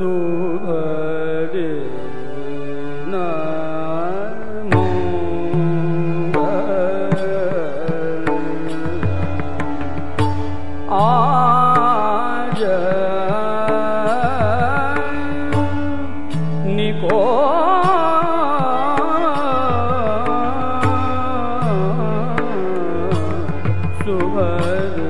शुभदन आपो शुभ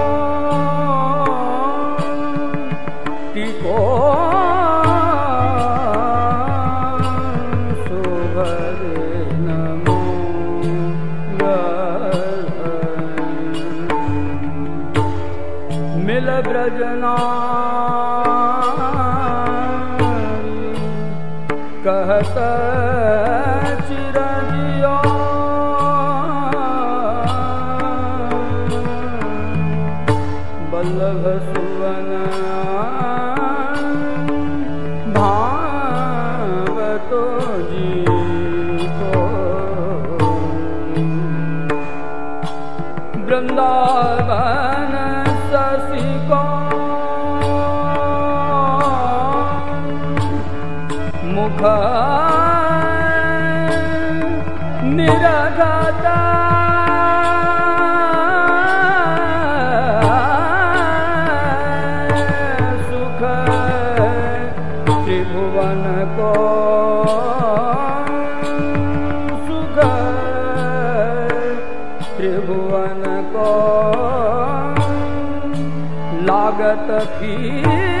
व्रजना कहत चिरज वल्लभ सुवन भोजी तो वृन्दावन निरगुख त्रिभुवन को सुख त्रिभुवन को ल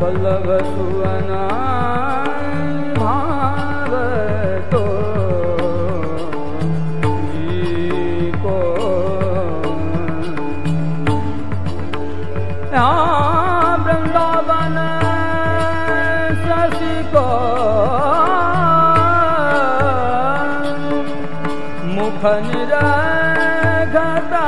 बल्लभसुवना भावतो जीको वृंदावन शशिको मुख निरघता